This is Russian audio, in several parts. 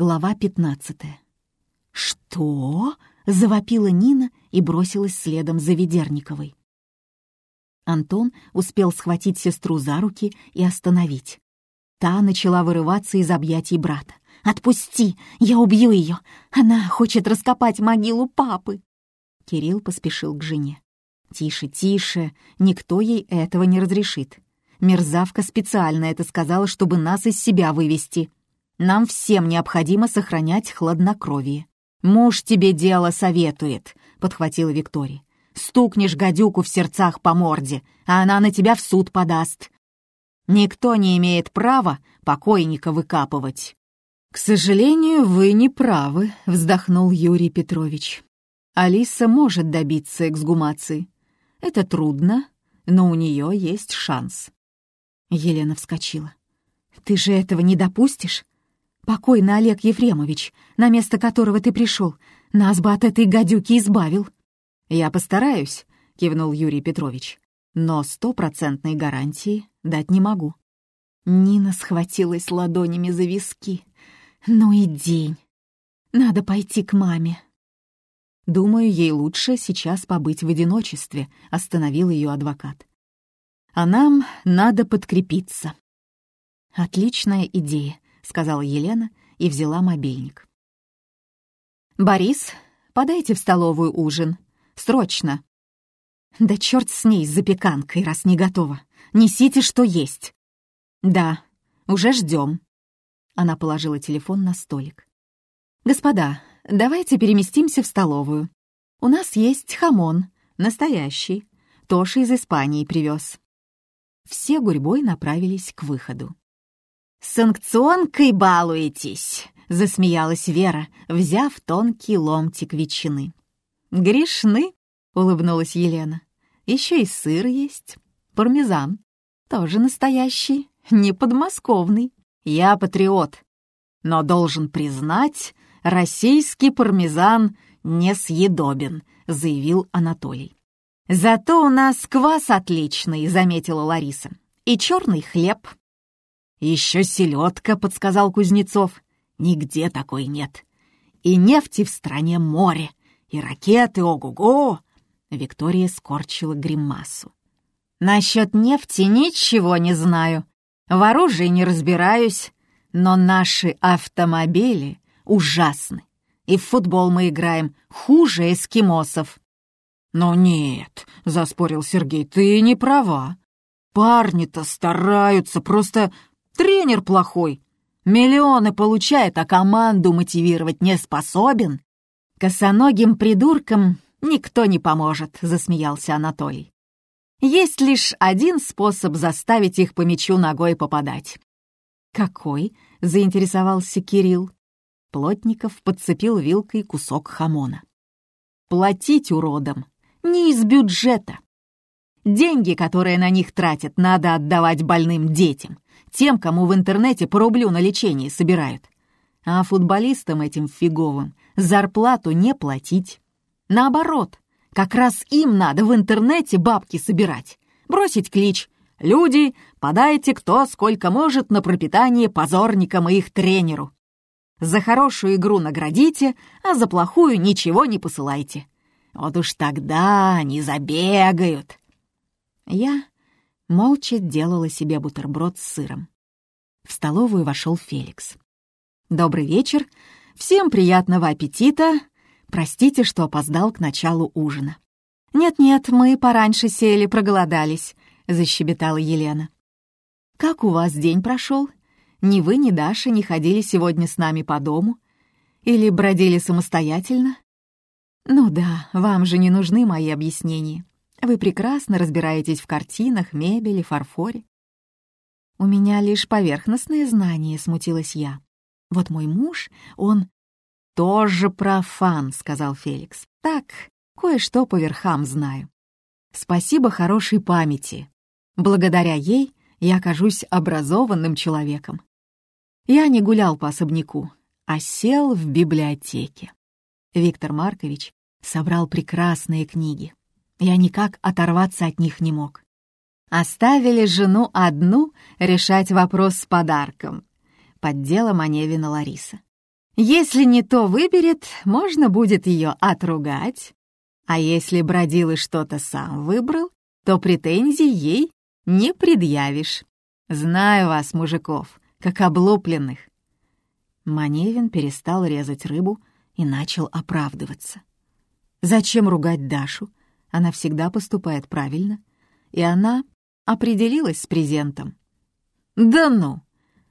Глава 15. «Что?» — завопила Нина и бросилась следом за Ведерниковой. Антон успел схватить сестру за руки и остановить. Та начала вырываться из объятий брата. «Отпусти! Я убью ее! Она хочет раскопать могилу папы!» Кирилл поспешил к жене. «Тише, тише! Никто ей этого не разрешит. Мерзавка специально это сказала, чтобы нас из себя вывести. Нам всем необходимо сохранять хладнокровие. «Муж тебе дело советует», — подхватила Виктория. «Стукнешь гадюку в сердцах по морде, а она на тебя в суд подаст. Никто не имеет права покойника выкапывать». «К сожалению, вы не правы», — вздохнул Юрий Петрович. «Алиса может добиться эксгумации. Это трудно, но у нее есть шанс». Елена вскочила. «Ты же этого не допустишь? Покойный Олег Ефремович, на место которого ты пришел, нас бы от этой гадюки избавил». «Я постараюсь», — кивнул Юрий Петрович. «Но стопроцентной гарантии дать не могу». Нина схватилась ладонями за виски. «Ну и день. Надо пойти к маме». «Думаю, ей лучше сейчас побыть в одиночестве», — остановил ее адвокат. «А нам надо подкрепиться». «Отличная идея», сказала Елена и взяла мобильник. «Борис, подайте в столовую ужин. Срочно!» «Да черт с ней, с запеканкой, раз не готова. Несите, что есть». «Да, уже ждем. Она положила телефон на столик. «Господа, давайте переместимся в столовую. У нас есть хамон, настоящий. Тоша из Испании привез». Все гурьбой направились к выходу. «Санкционкой балуетесь», — засмеялась Вера, взяв тонкий ломтик ветчины. «Грешны», — улыбнулась Елена. «Еще и сыр есть, пармезан, тоже настоящий, не подмосковный. Я патриот, но должен признать, российский пармезан несъедобен», — заявил Анатолий. «Зато у нас квас отличный», — заметила Лариса. «И черный хлеб, «Еще селедка», — подсказал Кузнецов. «Нигде такой нет. И нефти в стране море, и ракеты, ого-го!» Виктория скорчила гримасу. «Насчет нефти ничего не знаю. В оружии не разбираюсь, но наши автомобили ужасны. И в футбол мы играем хуже эскимосов». «Но нет», — заспорил Сергей, — «ты не права. Парни-то стараются, просто Тренер плохой. Миллионы получает, а команду мотивировать не способен. Косоногим придуркам никто не поможет, засмеялся Анатолий. Есть лишь один способ заставить их по мячу ногой попадать. «Какой?» — заинтересовался Кирилл. Плотников подцепил вилкой кусок хамона. «Платить уродам не из бюджета. Деньги, которые на них тратят, надо отдавать больным детям, тем, кому в интернете по рублю на лечение собирают. А футболистам этим фиговым зарплату не платить. Наоборот, как раз им надо в интернете бабки собирать. Бросить клич «Люди, подайте кто сколько может на пропитание позорникам и их тренеру». За хорошую игру наградите, а за плохую ничего не посылайте. Вот уж тогда они забегают. Я молча делала себе бутерброд с сыром. В столовую вошел Феликс. «Добрый вечер. Всем приятного аппетита. Простите, что опоздал к началу ужина». «Нет-нет, мы пораньше сели, проголодались», — защебетала Елена. «Как у вас день прошел? Ни вы, ни Даша не ходили сегодня с нами по дому? Или бродили самостоятельно?» «Ну да, вам же не нужны мои объяснения. Вы прекрасно разбираетесь в картинах, мебели, фарфоре. У меня лишь поверхностные знания, смутилась я. Вот мой муж, он тоже профан, сказал Феликс. Так, кое-что по верхам знаю. Спасибо хорошей памяти. Благодаря ей я кажусь образованным человеком. Я не гулял по особняку, а сел в библиотеке. Виктор Маркович собрал прекрасные книги. Я никак оторваться от них не мог. Оставили жену одну решать вопрос с подарком. Поддела Маневина Лариса. Если не то выберет, можно будет ее отругать. А если бродил и что-то сам выбрал, то претензий ей не предъявишь. Знаю вас, мужиков, как облупленных. Маневин перестал резать рыбу и начал оправдываться. Зачем ругать Дашу? Она всегда поступает правильно. И она определилась с презентом. «Да ну!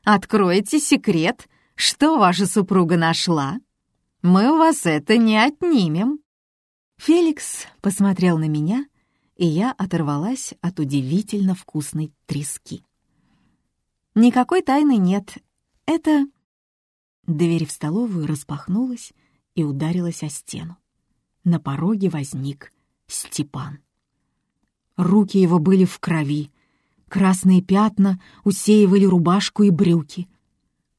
Откройте секрет, что ваша супруга нашла. Мы у вас это не отнимем». Феликс посмотрел на меня, и я оторвалась от удивительно вкусной трески. «Никакой тайны нет. Это...» Дверь в столовую распахнулась и ударилась о стену. На пороге возник Степан. Руки его были в крови, красные пятна усеивали рубашку и брюки.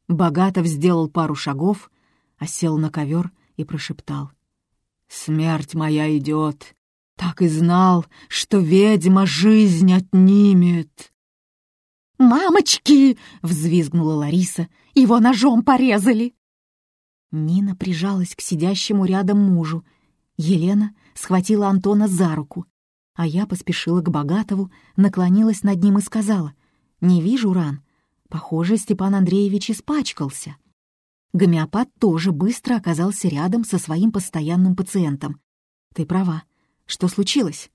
Богатов сделал пару шагов, осел на ковер и прошептал. «Смерть моя идет. Так и знал, что ведьма жизнь отнимет». «Мамочки!» — взвизгнула Лариса. «Его ножом порезали!» Нина прижалась к сидящему рядом мужу. Елена схватила Антона за руку, а я поспешила к Богатову, наклонилась над ним и сказала, «Не вижу ран. Похоже, Степан Андреевич испачкался». Гомеопат тоже быстро оказался рядом со своим постоянным пациентом. «Ты права. Что случилось?»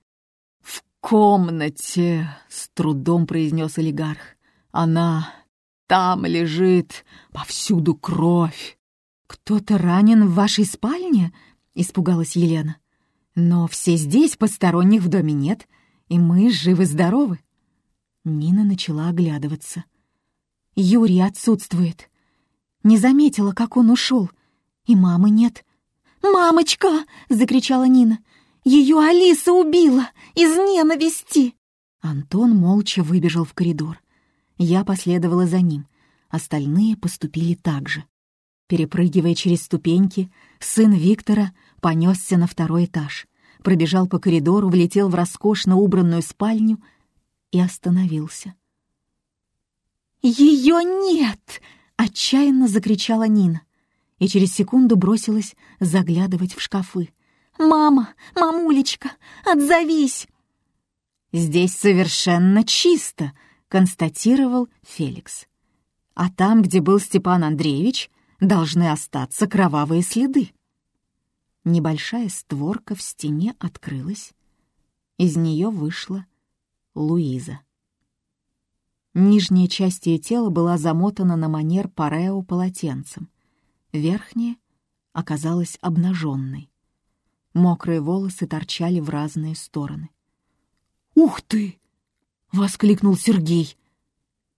«В комнате», — с трудом произнес олигарх. «Она там лежит, повсюду кровь». «Кто-то ранен в вашей спальне?» — испугалась Елена. Но все здесь, посторонних в доме нет, и мы живы-здоровы. Нина начала оглядываться. Юрий отсутствует. Не заметила, как он ушел. И мамы нет. «Мамочка!» — закричала Нина. «Ее Алиса убила! Из ненависти!» Антон молча выбежал в коридор. Я последовала за ним. Остальные поступили так же. Перепрыгивая через ступеньки, сын Виктора понесся на второй этаж, пробежал по коридору, влетел в роскошно убранную спальню и остановился. «Ее нет!» — отчаянно закричала Нина и через секунду бросилась заглядывать в шкафы. «Мама! Мамулечка! Отзовись!» «Здесь совершенно чисто», — констатировал Феликс. «А там, где был Степан Андреевич, должны остаться кровавые следы». Небольшая створка в стене открылась. Из нее вышла Луиза. Нижняя часть ее тела была замотана на манер парео полотенцем. Верхняя оказалась обнаженной. Мокрые волосы торчали в разные стороны. «Ух ты!» — воскликнул Сергей.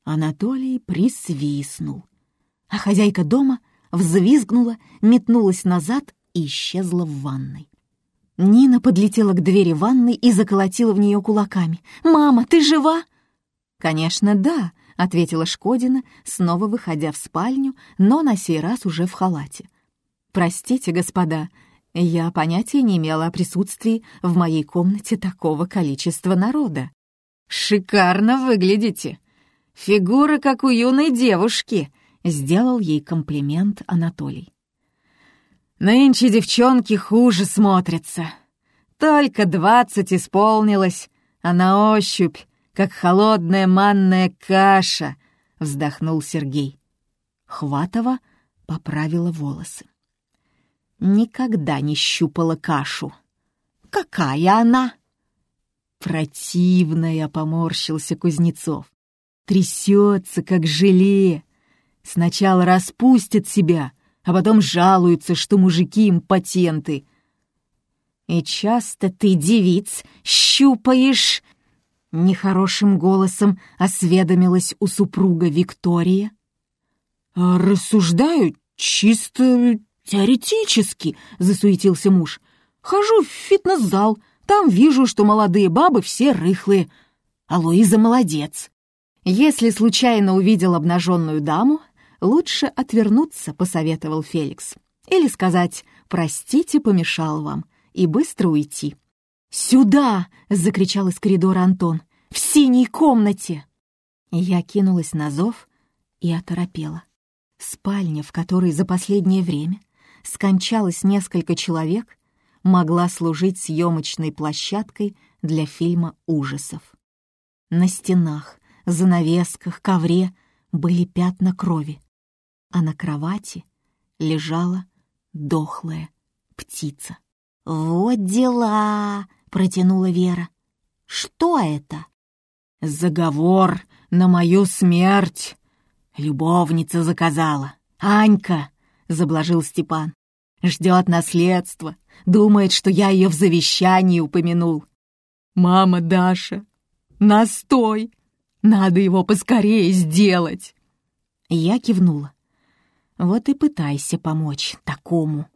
Анатолий присвистнул, а хозяйка дома взвизгнула, метнулась назад и исчезла в ванной. Нина подлетела к двери ванной и заколотила в нее кулаками. «Мама, ты жива?» «Конечно, да», — ответила Шкодина, снова выходя в спальню, но на сей раз уже в халате. «Простите, господа, я понятия не имела о присутствии в моей комнате такого количества народа». «Шикарно выглядите! Фигура, как у юной девушки!» — сделал ей комплимент Анатолий. Нынче девчонки хуже смотрятся. Только двадцать исполнилось, а на ощупь, как холодная манная каша, — вздохнул Сергей. Хватова поправила волосы. Никогда не щупала кашу. Какая она? Противная, — поморщился Кузнецов. Трясется, как желе. Сначала распустит себя, а потом жалуются, что мужики импотенты. «И часто ты, девиц, щупаешь...» Нехорошим голосом осведомилась у супруга Виктория. «А «Рассуждаю чисто теоретически», — засуетился муж. «Хожу в фитнес-зал, там вижу, что молодые бабы все рыхлые, а Луиза молодец». Если случайно увидел обнаженную даму, лучше отвернуться, посоветовал Феликс. Или сказать «простите, помешал вам» и быстро уйти. «Сюда!» — закричал из коридора Антон. «В синей комнате!» Я кинулась на зов и оторопела. Спальня, в которой за последнее время скончалось несколько человек, могла служить съемочной площадкой для фильма ужасов. На стенах, занавесках, ковре были пятна крови, а на кровати лежала дохлая птица. «Вот дела!» — протянула Вера. «Что это?» «Заговор на мою смерть!» Любовница заказала. «Анька!» — заблажил Степан. «Ждет наследство. Думает, что я ее в завещании упомянул. Мама Даша, настой! Надо его поскорее сделать!» Я кивнула. «Вот и пытайся помочь такому.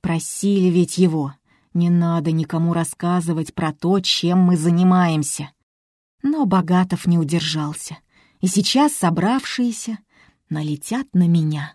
Просили ведь его. Не надо никому рассказывать про то, чем мы занимаемся». Но Богатов не удержался, и сейчас собравшиеся налетят на меня.